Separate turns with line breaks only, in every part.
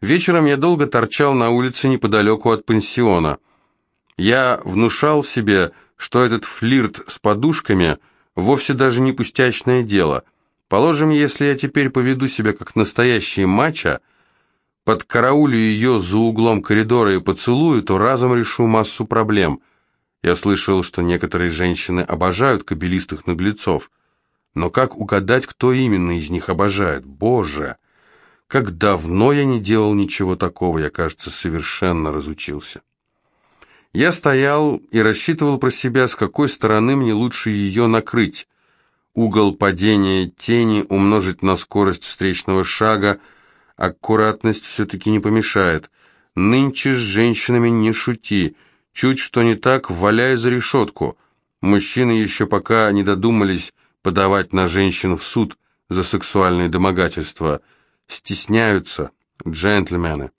Вечером я долго торчал на улице неподалеку от пансиона. Я внушал себе, что этот флирт с подушками вовсе даже не пустячное дело. Положим, если я теперь поведу себя как настоящий мачо, подкараулю ее за углом коридора и поцелую, то разом решу массу проблем. Я слышал, что некоторые женщины обожают кабелистых наглецов. Но как угадать, кто именно из них обожает? Боже! Как давно я не делал ничего такого, я, кажется, совершенно разучился. Я стоял и рассчитывал про себя, с какой стороны мне лучше ее накрыть. Угол падения тени умножить на скорость встречного шага, аккуратность все-таки не помешает. Нынче с женщинами не шути, чуть что не так, валяй за решетку. Мужчины еще пока не додумались подавать на женщин в суд за сексуальные домогательства – стесняются, джентльмены.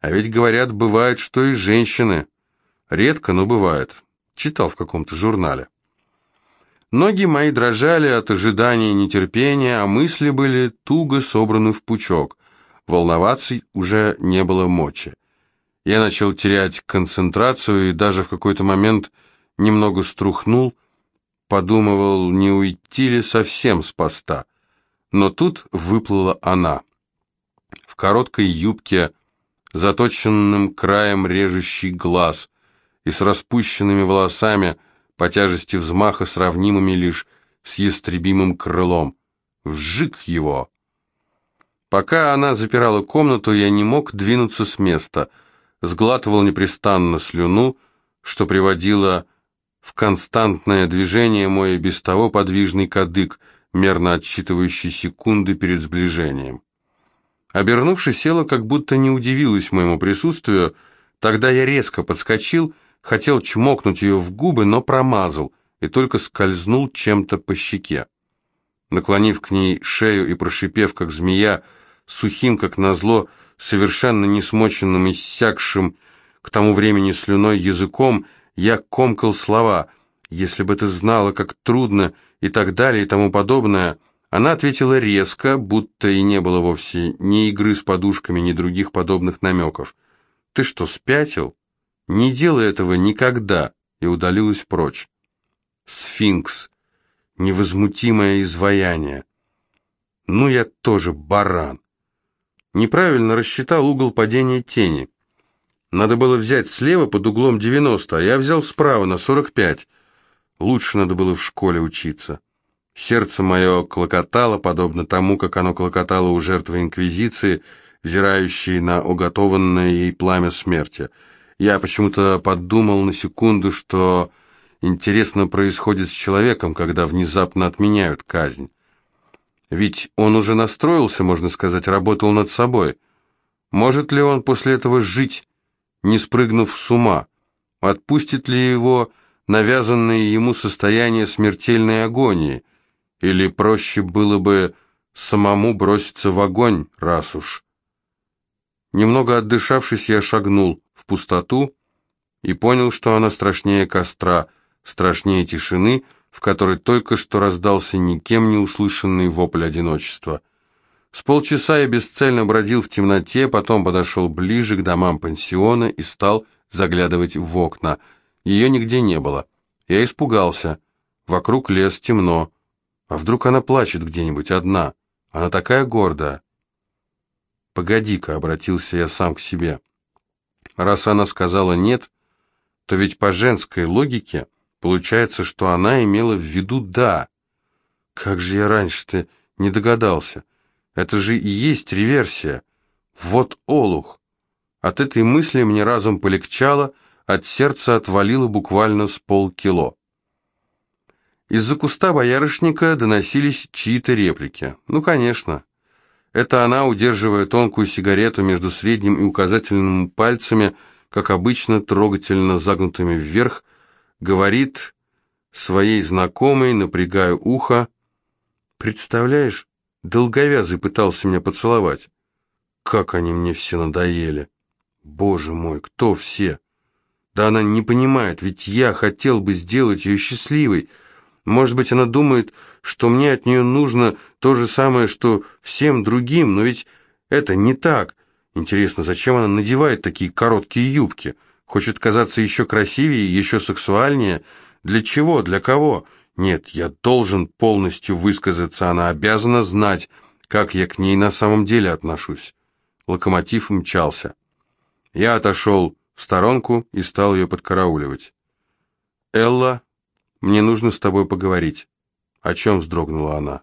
А ведь, говорят, бывает, что и женщины. Редко, но бывает. Читал в каком-то журнале. Ноги мои дрожали от ожидания и нетерпения, а мысли были туго собраны в пучок. Волноваться уже не было мочи. Я начал терять концентрацию и даже в какой-то момент немного струхнул, подумывал, не уйти ли совсем с поста. Но тут выплыла она короткой юбке, заточенным краем режущий глаз и с распущенными волосами, по тяжести взмаха сравнимыми лишь с ястребимым крылом. Вжик его! Пока она запирала комнату, я не мог двинуться с места, сглатывал непрестанно слюну, что приводило в константное движение мой без того подвижный кадык, мерно отсчитывающий секунды перед сближением. Обернувшись, села, как будто не удивилась моему присутствию. Тогда я резко подскочил, хотел чмокнуть ее в губы, но промазал и только скользнул чем-то по щеке. Наклонив к ней шею и прошипев, как змея, сухим, как назло, совершенно не смоченным, иссякшим к тому времени слюной языком, я комкал слова «если бы ты знала, как трудно» и так далее и тому подобное – она ответила резко, будто и не было вовсе ни игры с подушками, ни других подобных намеков. «Ты что, спятил? Не делай этого никогда!» и удалилась прочь. Сфинкс. Невозмутимое изваяние. Ну, я тоже баран. Неправильно рассчитал угол падения тени. Надо было взять слева под углом 90, а я взял справа на 45. Лучше надо было в школе учиться. Сердце мое клокотало, подобно тому, как оно клокотало у жертвы Инквизиции, взирающей на уготованное ей пламя смерти. Я почему-то подумал на секунду, что интересно происходит с человеком, когда внезапно отменяют казнь. Ведь он уже настроился, можно сказать, работал над собой. Может ли он после этого жить, не спрыгнув с ума? Отпустит ли его навязанное ему состояние смертельной агонии? Или проще было бы самому броситься в огонь, раз уж. Немного отдышавшись, я шагнул в пустоту и понял, что она страшнее костра, страшнее тишины, в которой только что раздался никем не услышанный вопль одиночества. С полчаса я бесцельно бродил в темноте, потом подошел ближе к домам пансиона и стал заглядывать в окна. Ее нигде не было. Я испугался. Вокруг лес темно. А вдруг она плачет где-нибудь одна? Она такая гордая. Погоди-ка, обратился я сам к себе. Раз она сказала «нет», то ведь по женской логике получается, что она имела в виду «да». Как же я раньше-то не догадался. Это же и есть реверсия. Вот олух. От этой мысли мне разом полегчало, от сердца отвалило буквально с полкило. Из-за куста боярышника доносились чьи-то реплики. Ну, конечно. Это она, удерживая тонкую сигарету между средним и указательным пальцами, как обычно, трогательно загнутыми вверх, говорит своей знакомой, напрягая ухо. «Представляешь, долговязый пытался меня поцеловать. Как они мне все надоели! Боже мой, кто все? Да она не понимает, ведь я хотел бы сделать ее счастливой». Может быть, она думает, что мне от нее нужно то же самое, что всем другим, но ведь это не так. Интересно, зачем она надевает такие короткие юбки? Хочет казаться еще красивее, еще сексуальнее? Для чего? Для кого? Нет, я должен полностью высказаться, она обязана знать, как я к ней на самом деле отношусь. Локомотив мчался. Я отошел в сторонку и стал ее подкарауливать. «Элла, мне нужно с тобой поговорить». «О чем?» — вздрогнула она.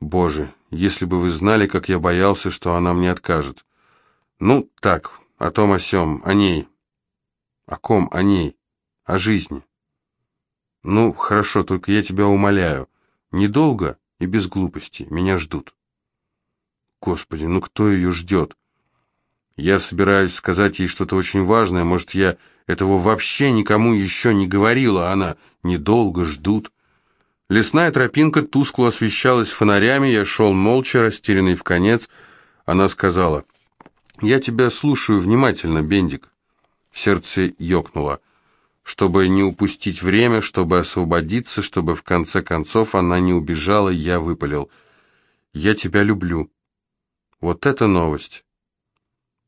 «Боже, если бы вы знали, как я боялся, что она мне откажет». «Ну, так, о том о сём, о ней». «О ком? О ней? О жизни?» «Ну, хорошо, только я тебя умоляю. Недолго и без глупости. Меня ждут». «Господи, ну кто ее ждет?» «Я собираюсь сказать ей что-то очень важное. Может, я этого вообще никому еще не говорила, а она недолго ждут». Лесная тропинка тускло освещалась фонарями, я шел молча, растерянный в конец. Она сказала, «Я тебя слушаю внимательно, Бендик». Сердце ёкнуло. Чтобы не упустить время, чтобы освободиться, чтобы в конце концов она не убежала, я выпалил. «Я тебя люблю». Вот это новость.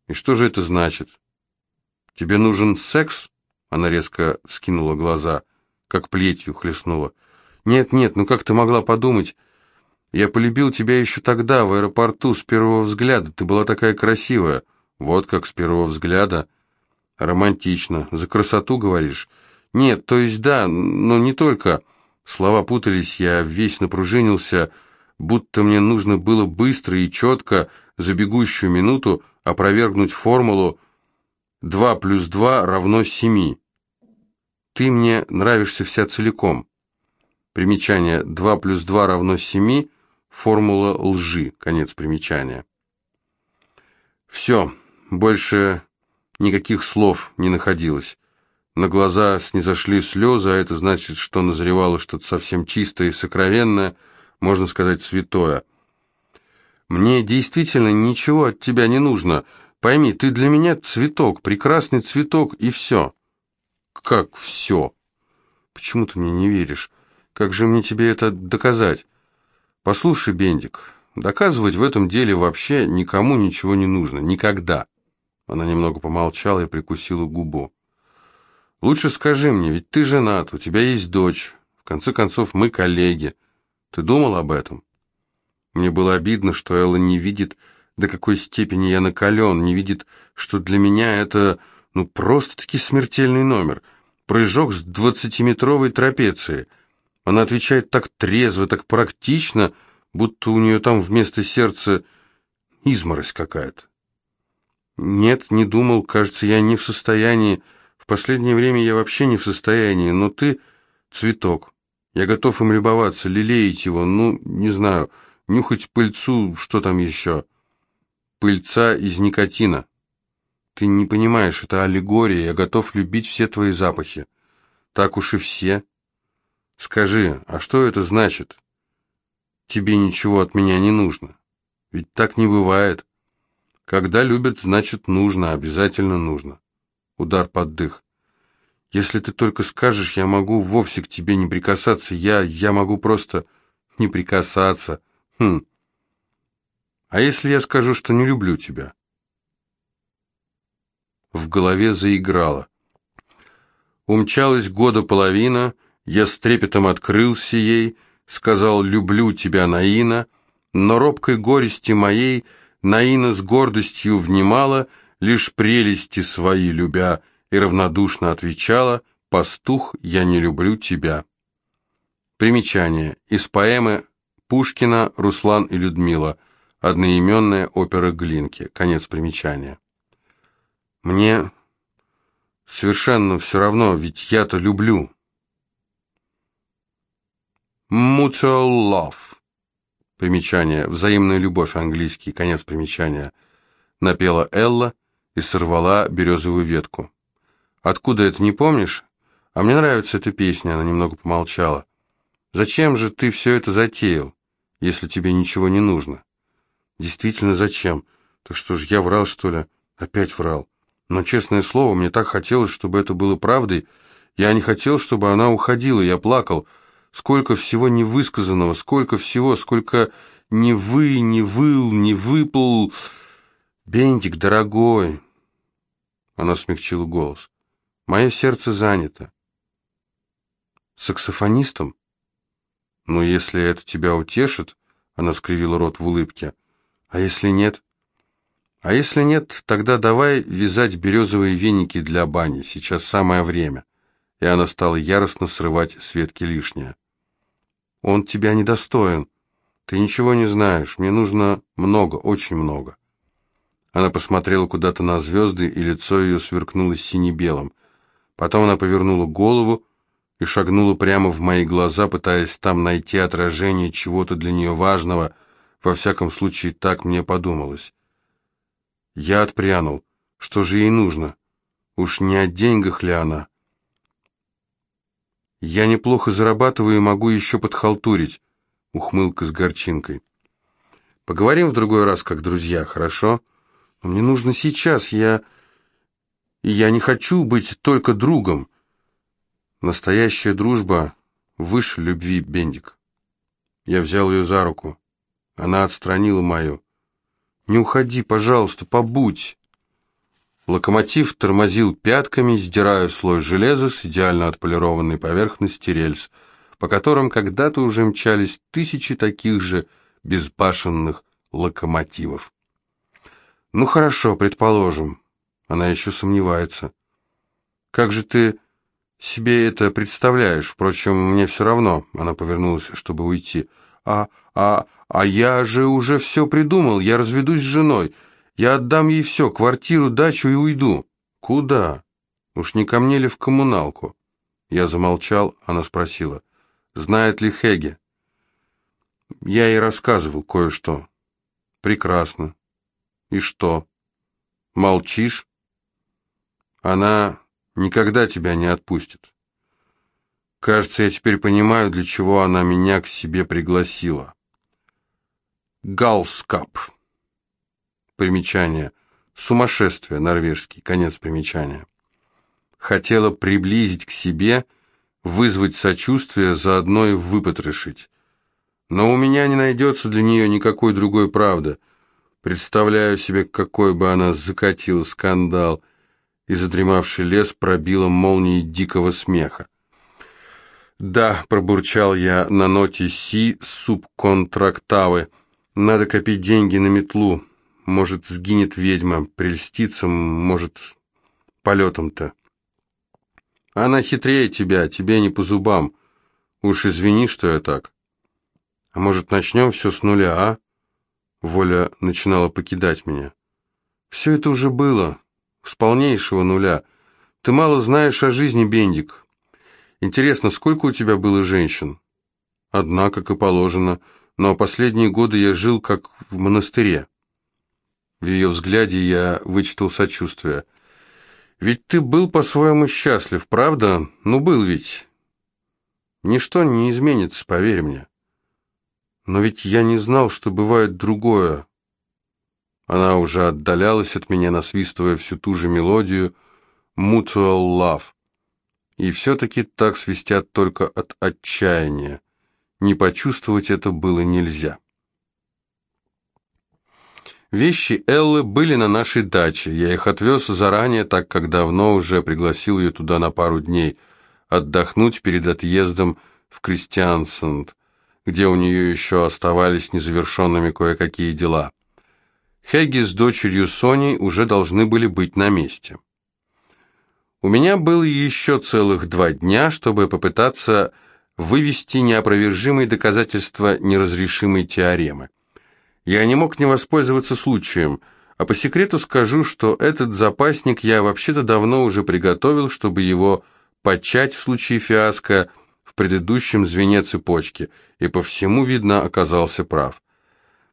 И что же это значит? Тебе нужен секс? Она резко скинула глаза, как плетью хлестнула. «Нет, нет, ну как ты могла подумать? Я полюбил тебя еще тогда, в аэропорту, с первого взгляда. Ты была такая красивая. Вот как с первого взгляда. Романтично. За красоту, говоришь? Нет, то есть да, но не только. Слова путались, я весь напружинился, будто мне нужно было быстро и четко за бегущую минуту опровергнуть формулу 2 плюс 2 равно 7. Ты мне нравишься вся целиком. Примечание 2 плюс 2 равно 7, формула лжи, конец примечания. Все, больше никаких слов не находилось. На глаза снизошли слезы, а это значит, что назревало что-то совсем чистое и сокровенное, можно сказать, святое. «Мне действительно ничего от тебя не нужно. Пойми, ты для меня цветок, прекрасный цветок, и все». «Как все?» «Почему ты мне не веришь? Как же мне тебе это доказать? Послушай, Бендик, доказывать в этом деле вообще никому ничего не нужно. Никогда. Она немного помолчала и прикусила губу. Лучше скажи мне, ведь ты женат, у тебя есть дочь. В конце концов, мы коллеги. Ты думал об этом? Мне было обидно, что Элла не видит, до какой степени я накален, не видит, что для меня это, ну, просто-таки смертельный номер. Прыжок с двадцатиметровой трапеции — она отвечает так трезво, так практично, будто у нее там вместо сердца изморозь какая-то. Нет, не думал, кажется, я не в состоянии. В последнее время я вообще не в состоянии, но ты цветок. Я готов им любоваться, лелеять его, ну, не знаю, нюхать пыльцу, что там еще. Пыльца из никотина. Ты не понимаешь, это аллегория, я готов любить все твои запахи. Так уж и все. Скажи, а что это значит? Тебе ничего от меня не нужно. Ведь так не бывает. Когда любят, значит нужно, обязательно нужно. Удар под дых. Если ты только скажешь, я могу вовсе к тебе не прикасаться, я, я могу просто не прикасаться. Хм. А если я скажу, что не люблю тебя? В голове заиграло. Умчалась года половина, я с трепетом открылся ей, сказал «люблю тебя, Наина», но робкой горести моей Наина с гордостью внимала, лишь прелести свои любя, и равнодушно отвечала «Пастух, я не люблю тебя». Примечание. Из поэмы Пушкина «Руслан и Людмила», одноименная опера Глинки. Конец примечания. Мне совершенно все равно, ведь я-то люблю. Mutual love. Примечание. Взаимная любовь, английский. Конец примечания. Напела Элла и сорвала березовую ветку. Откуда это, не помнишь? А мне нравится эта песня, она немного помолчала. Зачем же ты все это затеял, если тебе ничего не нужно? Действительно, зачем? Так что ж, я врал, что ли? Опять врал. Но, честное слово, мне так хотелось, чтобы это было правдой. Я не хотел, чтобы она уходила, я плакал, Сколько всего невысказанного, сколько всего, сколько не вы, не выл, не выпал. «Бендик, дорогой!» Она смягчила голос. «Мое сердце занято». «Саксофонистом?» «Ну, если это тебя утешит...» Она скривила рот в улыбке. «А если нет?» «А если нет, тогда давай вязать березовые веники для бани. Сейчас самое время». И она стала яростно срывать с ветки лишнее. «Он тебя недостоин. Ты ничего не знаешь. Мне нужно много, очень много». Она посмотрела куда-то на звезды, и лицо ее сверкнуло сине-белым. Потом она повернула голову и шагнула прямо в мои глаза, пытаясь там найти отражение чего-то для нее важного. Во всяком случае, так мне подумалось. Я отпрянул. Что же ей нужно? Уж не о деньгах ли она? Я неплохо зарабатываю и могу еще подхалтурить. Ухмылка с горчинкой. Поговорим в другой раз, как друзья, хорошо? Но мне нужно сейчас, я... Я не хочу быть только другом. Настоящая дружба выше любви, Бендик. Я взял ее за руку. Она отстранила мою. «Не уходи, пожалуйста, побудь!» Локомотив тормозил пятками, сдирая слой железа с идеально отполированной поверхности рельс, по которым когда-то уже мчались тысячи таких же безбашенных локомотивов. «Ну хорошо, предположим». Она еще сомневается. «Как же ты себе это представляешь? Впрочем, мне все равно». Она повернулась, чтобы уйти. «А, а, а я же уже все придумал, я разведусь с женой. Я отдам ей все, квартиру, дачу и уйду. Куда? Уж не ко мне ли в коммуналку? Я замолчал, она спросила. Знает ли Хеге? Я ей рассказывал кое-что. Прекрасно. И что? Молчишь? Она никогда тебя не отпустит. Кажется, я теперь понимаю, для чего она меня к себе пригласила. Галскап. Примечание. Сумасшествие, норвежский, конец примечания. Хотела приблизить к себе, вызвать сочувствие, заодно и выпотрошить. Но у меня не найдется для нее никакой другой правды. Представляю себе, какой бы она закатила скандал, и задремавший лес пробила молнией дикого смеха. «Да», — пробурчал я на ноте «Си» субконтрактавы, — надо копить деньги на метлу. Может, сгинет ведьма, прельстится, может, полетом-то. Она хитрее тебя, тебе не по зубам. Уж извини, что я так. А может, начнем все с нуля, а? Воля начинала покидать меня. Все это уже было, с полнейшего нуля. Ты мало знаешь о жизни, Бендик. Интересно, сколько у тебя было женщин? Одна, как и положено, — но последние годы я жил как в монастыре. В ее взгляде я вычитал сочувствие. «Ведь ты был по-своему счастлив, правда? Ну, был ведь. Ничто не изменится, поверь мне. Но ведь я не знал, что бывает другое». Она уже отдалялась от меня, насвистывая всю ту же мелодию «Mutual Love». И все-таки так свистят только от отчаяния. Не почувствовать это было нельзя. Вещи Эллы были на нашей даче. Я их отвез заранее, так как давно уже пригласил ее туда на пару дней отдохнуть перед отъездом в Кристиансенд, где у нее еще оставались незавершенными кое-какие дела. Хэгги с дочерью Соней уже должны были быть на месте. У меня было еще целых два дня, чтобы попытаться вывести неопровержимые доказательства неразрешимой теоремы. Я не мог не воспользоваться случаем, а по секрету скажу, что этот запасник я вообще-то давно уже приготовил, чтобы его почать в случае фиаско в предыдущем звене цепочки, и по всему, видно, оказался прав.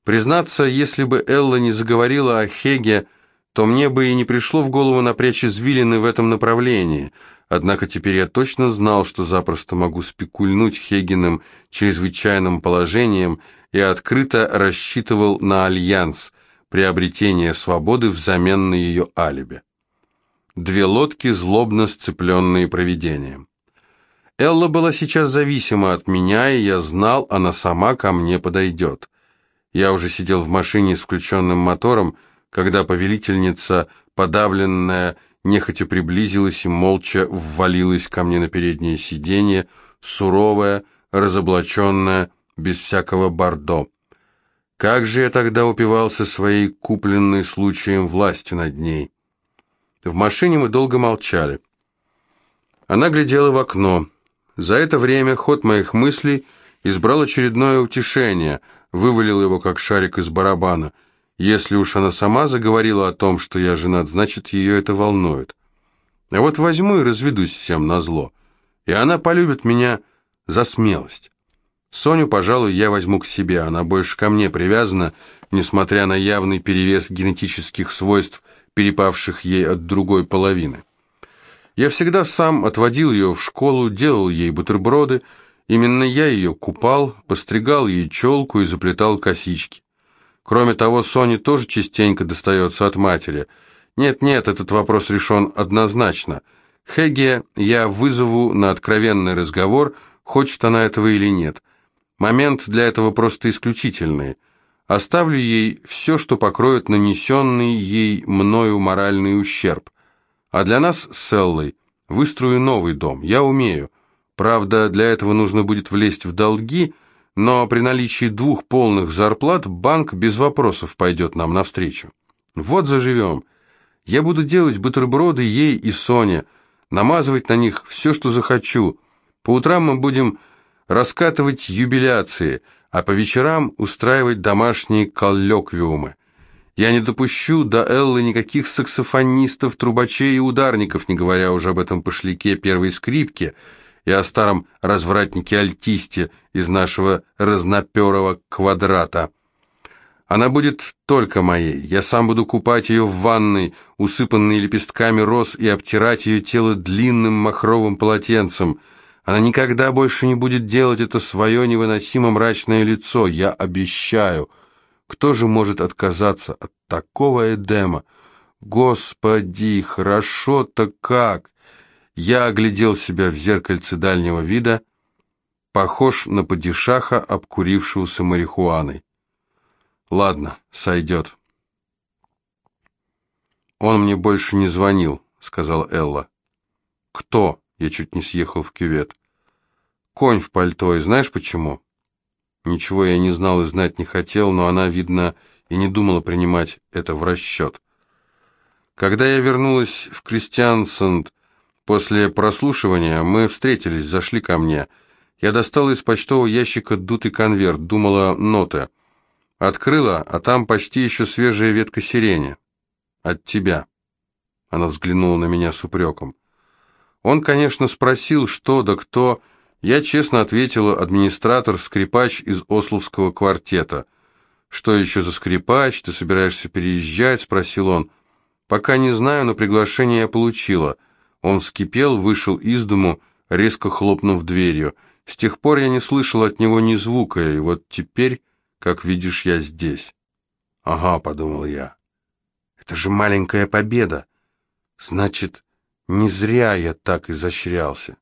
Признаться, если бы Элла не заговорила о Хеге, то мне бы и не пришло в голову напрячь извилины в этом направлении – Однако теперь я точно знал, что запросто могу спекульнуть Хегиным чрезвычайным положением и открыто рассчитывал на альянс, приобретение свободы взамен на ее алиби. Две лодки, злобно сцепленные провидением. Элла была сейчас зависима от меня, и я знал, она сама ко мне подойдет. Я уже сидел в машине с включенным мотором, когда повелительница, подавленная, нехотя приблизилась и молча ввалилась ко мне на переднее сиденье, суровая, разоблаченная, без всякого бордо. Как же я тогда упивался своей купленной случаем властью над ней. В машине мы долго молчали. Она глядела в окно. За это время ход моих мыслей избрал очередное утешение, вывалил его как шарик из барабана. Если уж она сама заговорила о том, что я женат, значит, ее это волнует. А вот возьму и разведусь всем назло. И она полюбит меня за смелость. Соню, пожалуй, я возьму к себе, она больше ко мне привязана, несмотря на явный перевес генетических свойств, перепавших ей от другой половины. Я всегда сам отводил ее в школу, делал ей бутерброды, именно я ее купал, постригал ей челку и заплетал косички. Кроме того, Соне тоже частенько достается от матери. Нет-нет, этот вопрос решен однозначно. Хеге я вызову на откровенный разговор, хочет она этого или нет. Момент для этого просто исключительный. Оставлю ей все, что покроет нанесенный ей мною моральный ущерб. А для нас с Эллой выстрою новый дом. Я умею. Правда, для этого нужно будет влезть в долги, но при наличии двух полных зарплат банк без вопросов пойдет нам навстречу. Вот заживем. Я буду делать бутерброды ей и Соне, намазывать на них все, что захочу. По утрам мы будем раскатывать юбиляции, а по вечерам устраивать домашние коллоквиумы. Я не допущу до Эллы никаких саксофонистов, трубачей и ударников, не говоря уже об этом пошляке первой скрипки и о старом развратнике-альтисте из нашего разноперого квадрата. Она будет только моей. Я сам буду купать ее в ванной, усыпанной лепестками роз, и обтирать ее тело длинным махровым полотенцем. Она никогда больше не будет делать это свое невыносимо мрачное лицо, я обещаю». Кто же может отказаться от такого Эдема? Господи, хорошо-то как! Я оглядел себя в зеркальце дальнего вида, похож на падишаха, обкурившегося марихуаной. Ладно, сойдет. Он мне больше не звонил, сказал Элла. Кто? Я чуть не съехал в кювет. Конь в пальто, и знаешь почему? Ничего я не знал и знать не хотел, но она, видно, и не думала принимать это в расчет. Когда я вернулась в Кристиансенд после прослушивания, мы встретились, зашли ко мне. Я достала из почтового ящика дутый конверт, думала ноты. Открыла, а там почти еще свежая ветка сирени. От тебя. Она взглянула на меня с упреком. Он, конечно, спросил, что да кто... Я честно ответила, администратор-скрипач из Ословского квартета. «Что еще за скрипач? Ты собираешься переезжать?» – спросил он. «Пока не знаю, но приглашение я получила». Он вскипел, вышел из дому, резко хлопнув дверью. С тех пор я не слышал от него ни звука, и вот теперь, как видишь, я здесь. «Ага», — подумал я, — «это же маленькая победа. Значит, не зря я так изощрялся».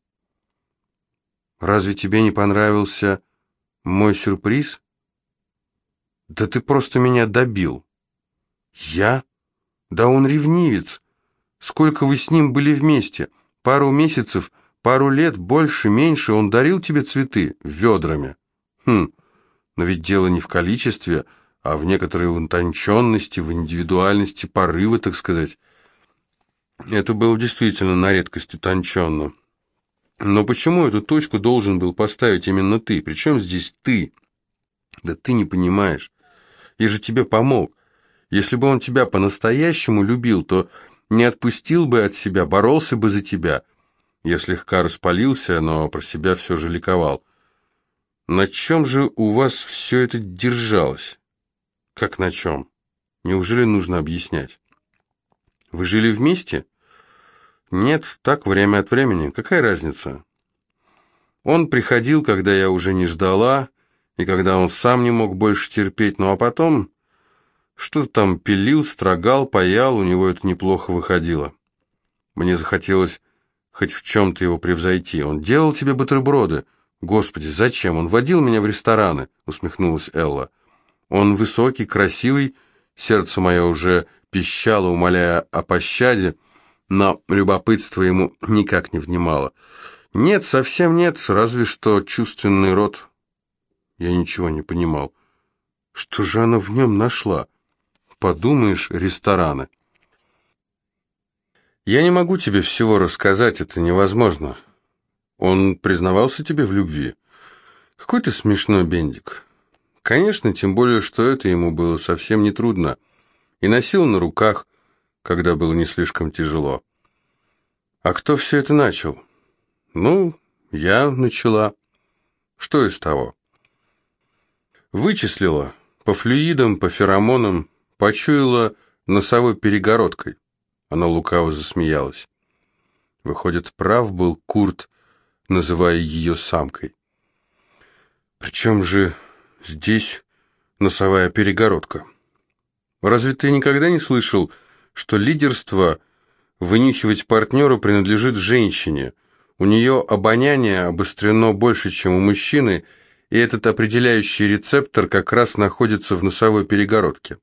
Разве тебе не понравился мой сюрприз? Да ты просто меня добил. Я? Да он ревнивец. Сколько вы с ним были вместе? Пару месяцев, пару лет, больше, меньше, он дарил тебе цветы ведрами. Хм, но ведь дело не в количестве, а в некоторой утонченности, в индивидуальности порыва, так сказать. Это было действительно на редкость утонченно. Но почему эту точку должен был поставить именно ты? Причем здесь ты? Да ты не понимаешь. Я же тебе помог. Если бы он тебя по-настоящему любил, то не отпустил бы от себя, боролся бы за тебя. Я слегка распалился, но про себя все же ликовал. На чем же у вас все это держалось? Как на чем? Неужели нужно объяснять? Вы жили вместе? Нет, так время от времени. Какая разница? Он приходил, когда я уже не ждала, и когда он сам не мог больше терпеть, ну а потом что-то там пилил, строгал, паял, у него это неплохо выходило. Мне захотелось хоть в чем-то его превзойти. Он делал тебе бутерброды. Господи, зачем? Он водил меня в рестораны, усмехнулась Элла. Он высокий, красивый, сердце мое уже пищала, умоляя о пощаде, но любопытство ему никак не внимало. Нет, совсем нет, разве что чувственный род. Я ничего не понимал. Что же она в нем нашла? Подумаешь, рестораны. Я не могу тебе всего рассказать, это невозможно. Он признавался тебе в любви? Какой ты смешной, Бендик. Конечно, тем более, что это ему было совсем нетрудно. И носил на руках, когда было не слишком тяжело. А кто все это начал? Ну, я начала. Что из того? Вычислила. По флюидам, по феромонам. Почуяла носовой перегородкой. Она лукаво засмеялась. Выходит, прав был Курт, называя ее самкой. Причем же здесь носовая перегородка? Разве ты никогда не слышал, что лидерство вынюхивать партнеру принадлежит женщине? У нее обоняние обострено больше, чем у мужчины, и этот определяющий рецептор как раз находится в носовой перегородке.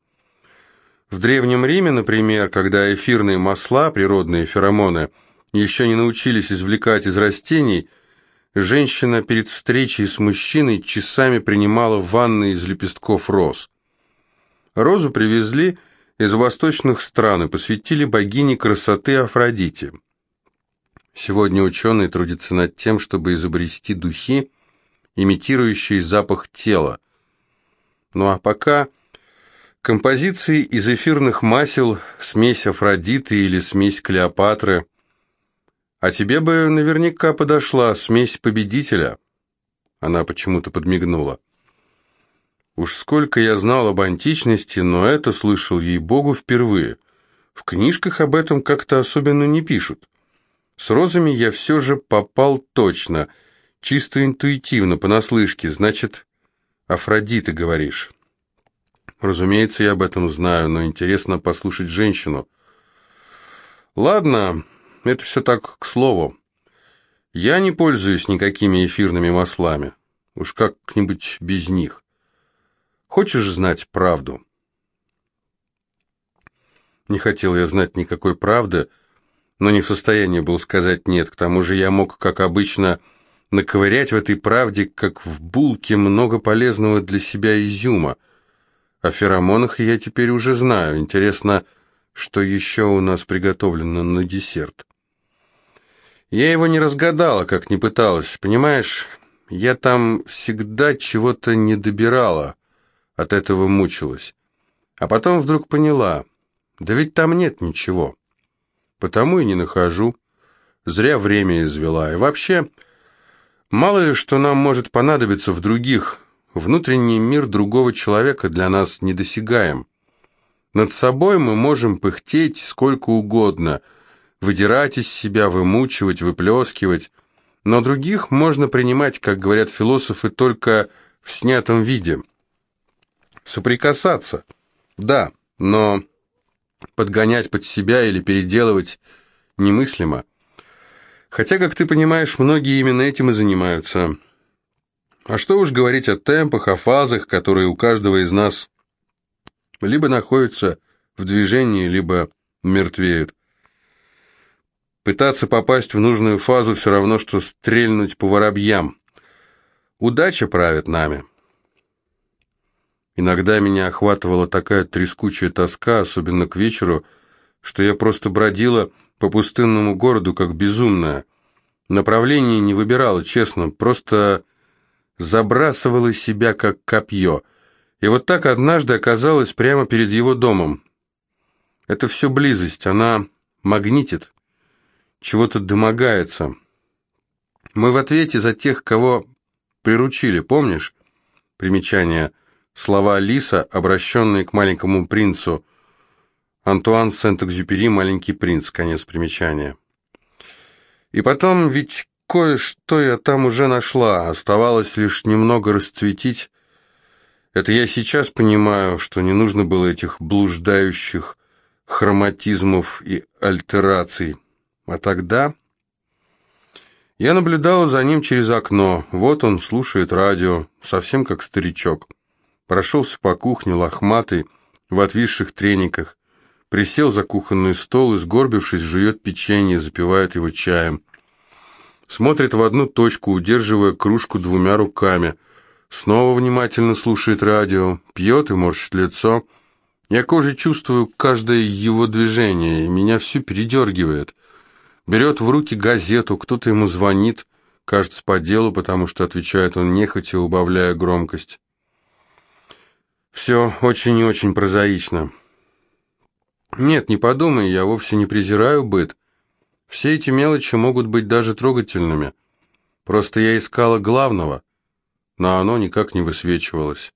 В Древнем Риме, например, когда эфирные масла, природные феромоны, еще не научились извлекать из растений, женщина перед встречей с мужчиной часами принимала ванны из лепестков роз. Розу привезли из восточных стран и посвятили богине красоты Афродите. Сегодня ученые трудятся над тем, чтобы изобрести духи, имитирующие запах тела. Ну а пока Композиции из эфирных масел, смесь Афродиты или смесь Клеопатры. А тебе бы наверняка подошла смесь победителя. Она почему-то подмигнула. Уж сколько я знал об античности, но это слышал ей-богу впервые. В книжках об этом как-то особенно не пишут. С розами я все же попал точно, чисто интуитивно, понаслышке, значит, Афродита, говоришь. Разумеется, я об этом знаю, но интересно послушать женщину. Ладно, это все так к слову. Я не пользуюсь никакими эфирными маслами. Уж как-нибудь без них. Хочешь знать правду? Не хотел я знать никакой правды, но не в состоянии был сказать «нет». К тому же я мог, как обычно, наковырять в этой правде, как в булке, много полезного для себя изюма – о феромонах я теперь уже знаю. Интересно, что еще у нас приготовлено на десерт. Я его не разгадала, как не пыталась. Понимаешь, я там всегда чего-то не добирала, от этого мучилась. А потом вдруг поняла, да ведь там нет ничего. Потому и не нахожу. Зря время извела. И вообще, мало ли что нам может понадобиться в других Внутренний мир другого человека для нас недосягаем. Над собой мы можем пыхтеть сколько угодно, выдирать из себя, вымучивать, выплескивать, но других можно принимать, как говорят философы, только в снятом виде. Соприкасаться, да, но подгонять под себя или переделывать немыслимо. Хотя, как ты понимаешь, многие именно этим и занимаются – а что уж говорить о темпах, о фазах, которые у каждого из нас либо находятся в движении, либо мертвеют. Пытаться попасть в нужную фазу все равно, что стрельнуть по воробьям. Удача правит нами. Иногда меня охватывала такая трескучая тоска, особенно к вечеру, что я просто бродила по пустынному городу, как безумная. Направление не выбирала, честно, просто забрасывала себя как копье, и вот так однажды оказалась прямо перед его домом. Это все близость, она магнитит, чего-то домогается. Мы в ответе за тех, кого приручили, помнишь? Примечание. Слова Лиса, обращенные к маленькому принцу. Антуан Сент-Экзюпери «Маленький принц», конец примечания. И потом ведь Кое-что я там уже нашла, оставалось лишь немного расцветить. Это я сейчас понимаю, что не нужно было этих блуждающих хроматизмов и альтераций. А тогда... Я наблюдала за ним через окно. Вот он слушает радио, совсем как старичок. Прошелся по кухне, лохматый, в отвисших трениках. Присел за кухонный стол и, сгорбившись, жует печенье, запивает его чаем. Смотрит в одну точку, удерживая кружку двумя руками. Снова внимательно слушает радио, пьет и морщит лицо. Я кожей чувствую каждое его движение, и меня всю передергивает. Берет в руки газету, кто-то ему звонит, кажется, по делу, потому что отвечает он нехотя, убавляя громкость. Все очень и очень прозаично. Нет, не подумай, я вовсе не презираю быт. Все эти мелочи могут быть даже трогательными. Просто я искала главного, но оно никак не высвечивалось.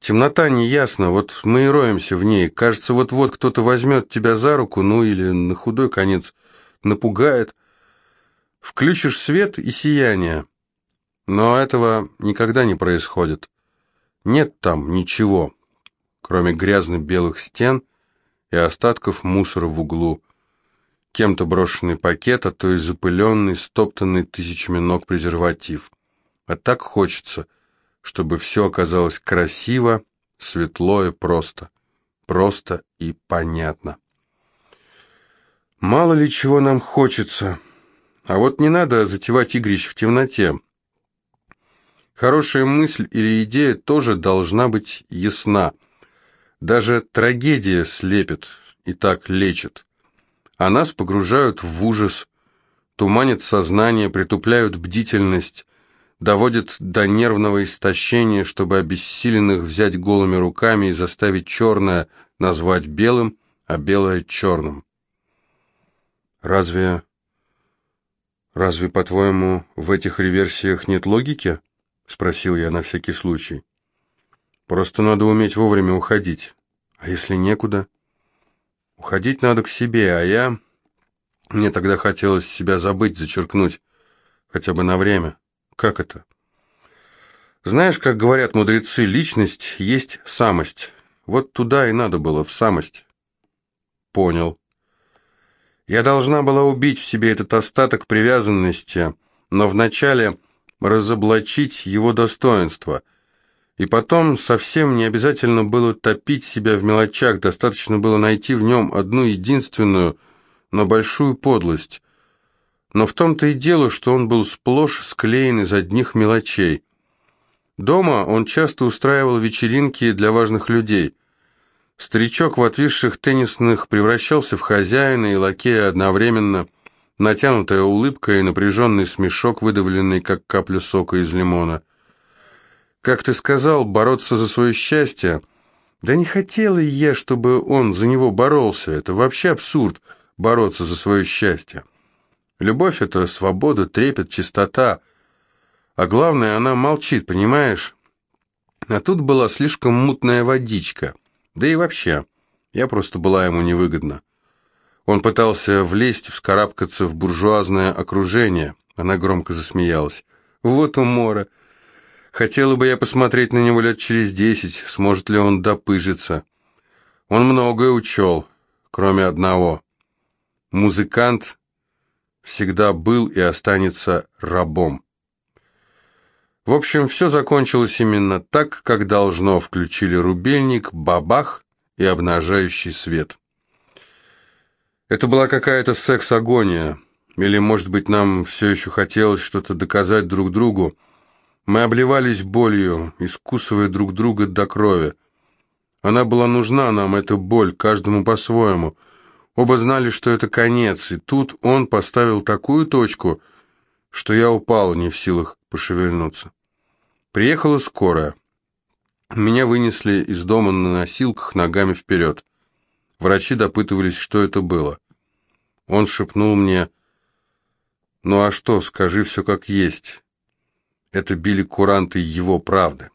Темнота неясна, вот мы и роемся в ней. Кажется, вот-вот кто-то возьмет тебя за руку, ну или на худой конец напугает. Включишь свет и сияние. Но этого никогда не происходит. Нет там ничего, кроме грязно-белых стен и остатков мусора в углу, кем-то брошенный пакет, а то и запыленный, стоптанный тысячами ног презерватив. А так хочется, чтобы все оказалось красиво, светло и просто. Просто и понятно. Мало ли чего нам хочется. А вот не надо затевать игрищ в темноте. Хорошая мысль или идея тоже должна быть ясна. Даже трагедия слепит и так лечит. А нас погружают в ужас, туманят сознание, притупляют бдительность, доводят до нервного истощения, чтобы обессиленных взять голыми руками и заставить черное назвать белым, а белое черным. Разве... Разве, по-твоему, в этих реверсиях нет логики? Спросил я на всякий случай. Просто надо уметь вовремя уходить. А если некуда? Уходить надо к себе, а я... Мне тогда хотелось себя забыть, зачеркнуть. Хотя бы на время. Как это? Знаешь, как говорят мудрецы, личность есть самость. Вот туда и надо было, в самость. Понял. Я должна была убить в себе этот остаток привязанности, но вначале разоблачить его достоинство — и потом совсем не обязательно было топить себя в мелочах, достаточно было найти в нем одну единственную, но большую подлость. Но в том-то и дело, что он был сплошь склеен из одних мелочей. Дома он часто устраивал вечеринки для важных людей. Старичок в отвисших теннисных превращался в хозяина и лакея одновременно, натянутая улыбка и напряженный смешок, выдавленный как капля сока из лимона – как ты сказал, бороться за свое счастье. Да не хотела я, чтобы он за него боролся. Это вообще абсурд, бороться за свое счастье. Любовь — это свобода, трепет, чистота. А главное, она молчит, понимаешь? А тут была слишком мутная водичка. Да и вообще, я просто была ему невыгодна. Он пытался влезть, вскарабкаться в буржуазное окружение. Она громко засмеялась. Вот умора. Хотела бы я посмотреть на него лет через десять, сможет ли он допыжиться. Он многое учел, кроме одного. Музыкант всегда был и останется рабом. В общем, все закончилось именно так, как должно. Включили рубильник, бабах и обнажающий свет. Это была какая-то секс-агония. Или, может быть, нам все еще хотелось что-то доказать друг другу, мы обливались болью, искусывая друг друга до крови. Она была нужна нам, эта боль, каждому по-своему. Оба знали, что это конец, и тут он поставил такую точку, что я упал, не в силах пошевельнуться. Приехала скорая. Меня вынесли из дома на носилках ногами вперед. Врачи допытывались, что это было. Он шепнул мне, «Ну а что, скажи все как есть». Это били куранты его правды.